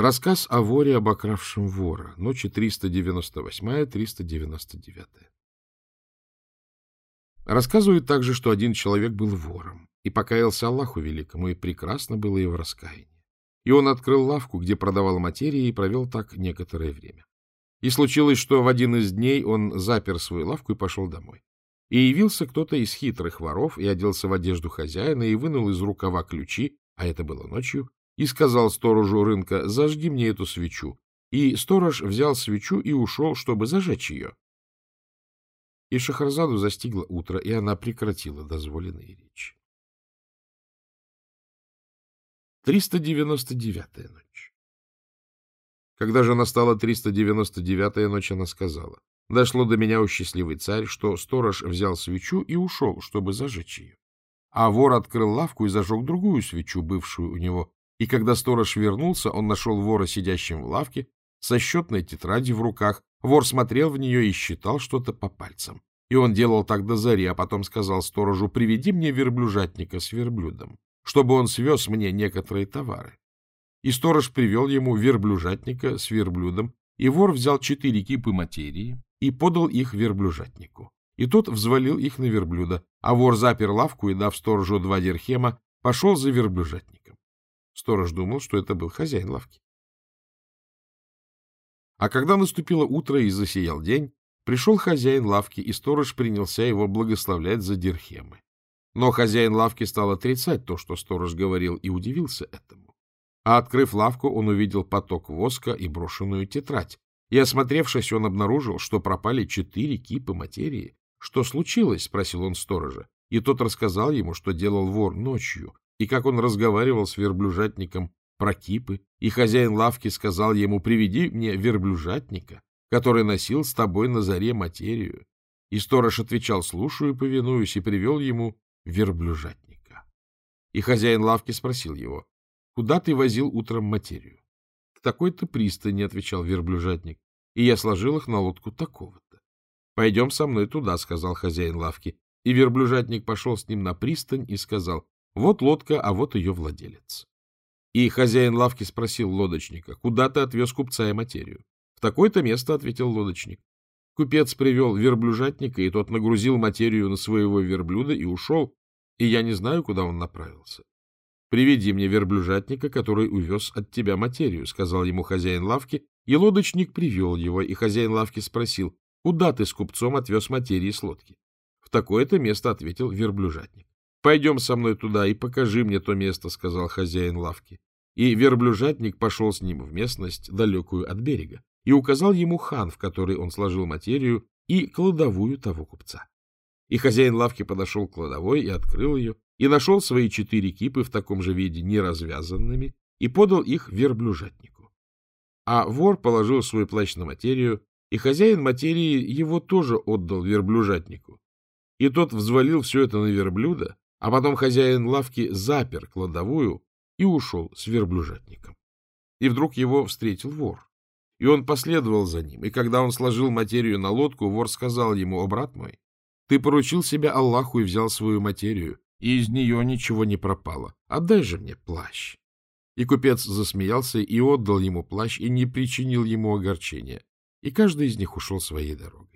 Рассказ о воре, обокравшем вора. Ночи 398-399. Рассказывают также, что один человек был вором и покаялся Аллаху Великому, и прекрасно было его раскаяние. И он открыл лавку, где продавал материи, и провел так некоторое время. И случилось, что в один из дней он запер свою лавку и пошел домой. И явился кто-то из хитрых воров и оделся в одежду хозяина и вынул из рукава ключи, а это было ночью, и сказал сторожу рынка, зажги мне эту свечу. И сторож взял свечу и ушел, чтобы зажечь ее. И Шахразаду застигло утро, и она прекратила дозволенные речи. 399-я ночь Когда же настала 399-я ночь, она сказала, «Дошло до меня, у счастливый царь, что сторож взял свечу и ушел, чтобы зажечь ее. А вор открыл лавку и зажег другую свечу, бывшую у него, и когда сторож вернулся, он нашел вора, сидящим в лавке, со счетной тетрадью в руках. Вор смотрел в нее и считал что-то по пальцам. И он делал так до зари, а потом сказал сторожу, приведи мне верблюжатника с верблюдом, чтобы он свез мне некоторые товары. И сторож привел ему верблюжатника с верблюдом, и вор взял четыре кипы материи и подал их верблюжатнику. И тот взвалил их на верблюда, а вор запер лавку и, дав сторожу два дирхема, пошел за верблюжатником. Сторож думал, что это был хозяин лавки. А когда наступило утро и засиял день, пришел хозяин лавки, и сторож принялся его благословлять за дирхемы. Но хозяин лавки стал отрицать то, что сторож говорил, и удивился этому. А открыв лавку, он увидел поток воска и брошенную тетрадь. И, осмотревшись, он обнаружил, что пропали четыре кипы материи. — Что случилось? — спросил он сторожа. И тот рассказал ему, что делал вор ночью, и как он разговаривал с верблюжатником про кипы, и хозяин лавки сказал ему, приведи мне верблюжатника, который носил с тобой на заре материю. И сторож отвечал, слушаю, повинуюсь, и привел ему верблюжатника. И хозяин лавки спросил его, куда ты возил утром материю? — К такой-то пристани, — отвечал верблюжатник, — и я сложил их на лодку такого-то. — Пойдем со мной туда, — сказал хозяин лавки. И верблюжатник пошел с ним на пристань и сказал, вот лодка, а вот ее владелец. И хозяин лавки спросил лодочника, куда ты отвез купца и материю? В такое-то место, — ответил лодочник. Купец привел верблюжатника, и тот нагрузил материю на своего верблюда и ушел, и я не знаю, куда он направился. — Приведи мне верблюжатника, который увез от тебя материю, — сказал ему хозяин лавки, и лодочник привел его, и хозяин лавки спросил, куда ты с купцом отвез материи с лодки? — В такое-то место, — ответил верблюжатник. — Пойдем со мной туда и покажи мне то место, — сказал хозяин лавки. И верблюжатник пошел с ним в местность, далекую от берега, и указал ему хан, в который он сложил материю, и кладовую того купца. И хозяин лавки подошел к кладовой и открыл ее, и нашел свои четыре кипы в таком же виде неразвязанными, и подал их верблюжатнику. А вор положил свой плащ на материю, и хозяин материи его тоже отдал верблюжатнику. И тот взвалил все это на верблюда, а потом хозяин лавки запер кладовую и ушел с верблюжатником. И вдруг его встретил вор. И он последовал за ним, и когда он сложил материю на лодку, вор сказал ему, «О, брат мой, ты поручил себя Аллаху и взял свою материю, и из нее ничего не пропало. Отдай же мне плащ». И купец засмеялся и отдал ему плащ, и не причинил ему огорчения. И каждый из них ушел своей дорогой.